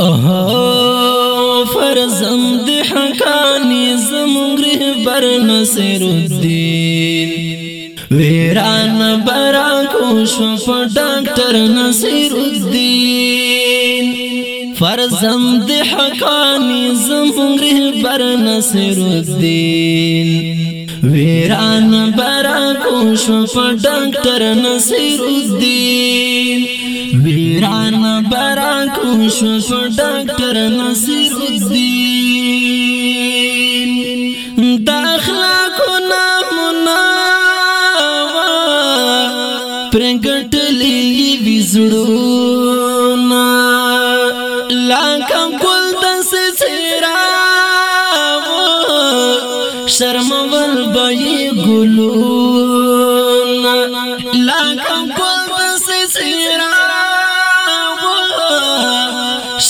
اها فرزند حقانی زمغره بر نصر الدین ویران برا کوش په ډاکټر نصر الدین فرزند حقانی زمغره بر نصر الدین ویران برا کوش په ډاکټر نصر الدین ویران برانکو شو شو ډاکټر نصیر الدین داخلا کو نامنا پرنګټلې وزړو نا لاکم کول د سیرا شرم ول بې ګلو نا لاکم کول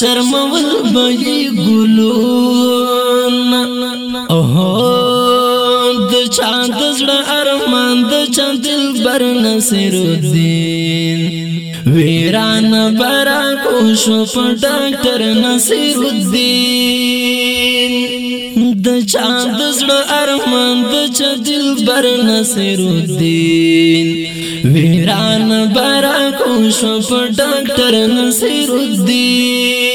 شرمول بلی ګلون اوه د چاند زړه ارمان د چاند دلبر نصر الدین ویران برا کو شو ډاکټر نصر الدین د چاند زړه ارمان د چاند دلبر نصر الدین ویران برا کو شو ډاکټر نصر الدین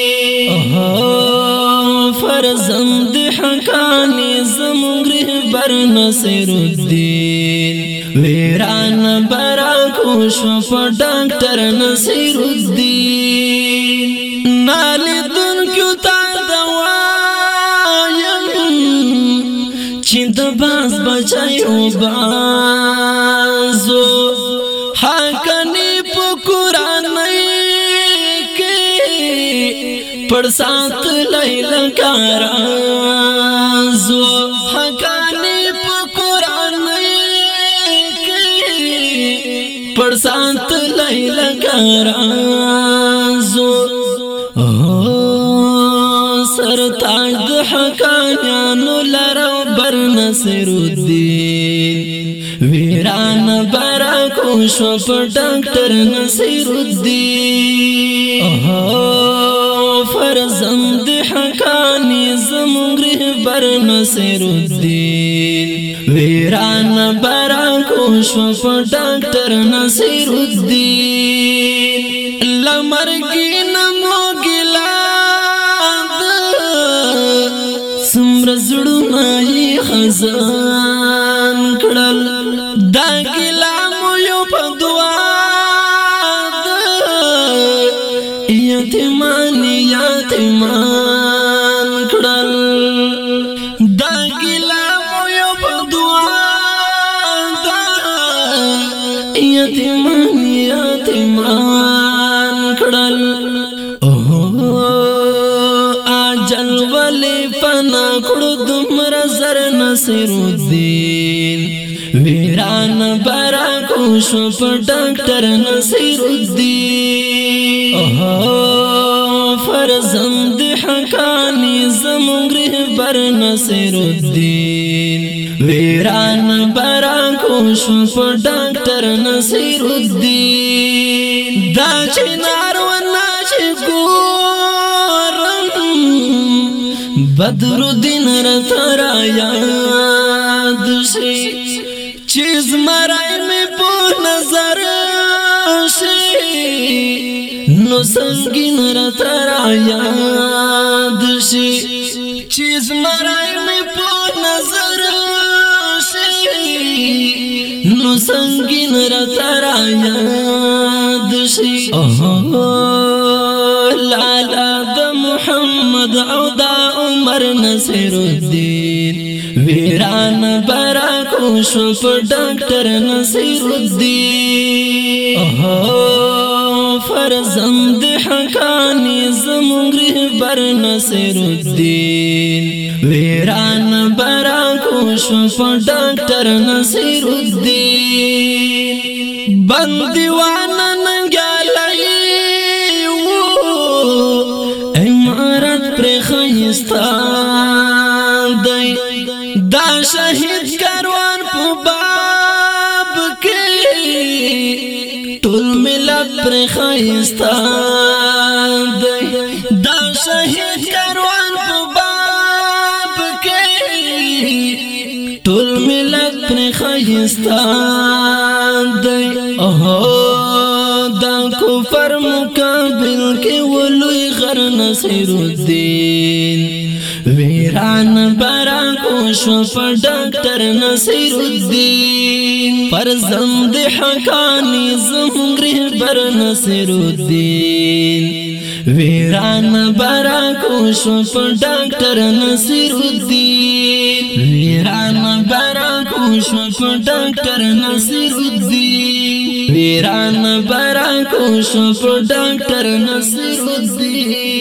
فرزند حقانی زمگره بر نصر الدین ویران برا کوش پر ڈاکٹر نصر الدین نالی دن کیو تا دوایم چی دباز بچائی و بازو حاکم پړ سات لیل کارا زو حقانی په قران کې پړ سات لیل کارا زو سرتاج د حقانیانو لرو بر نصر الدین ویران برا کو شو په ډاکټر نصر الدین اوه فرزند دی حقانی زمگری بر نصیر الدین ویران برا کوش وفا ڈاکٹر نصیر الدین لمرگی نمو گلاد سمرزڑو نائی خزان یتیمان یتیمان کړل اجل ولې فنا کړو دمر زر نصر الدین ویران برا کو شو ډاکټر نصر الدین فرزند حقانی زمونږ بر نصر الدین ویران برا خوش په ډاکټر نصیر الدین دا چې نارو ناشي ګورم بدر الدین رترا یاد شي چیز مرای می په نظر شي نو سنگین رترا یاد شي چیز مرای می په نظر نو سنگین را ترا یاد شي لالا د محمد او د عمر نصر الدین ویران برا کو شو ډاکټر نصر الدین فرزند حقانی زمونږ رهبر نصر الدین ویران برا کوش په ډاکټر نصر الدین بندیوان ننګالای وو امارت پر خيستا دای دا شهید کاروان په ټول ملت پر خیستا دا شهید کاروان په باب کې ټول ملت پر خیستا دی اوه دا کفر مقابل کې ولوی غر نصر الدین ویران برا کوش په ډاکټر نصر الدین فرزند حقانی زم رهبر نصر الدین ویران براکو شو په ډاکټر نصر الدین ویران براکو شو په ډاکټر نصر الدین ویران براکو شو په ډاکټر نصر الدین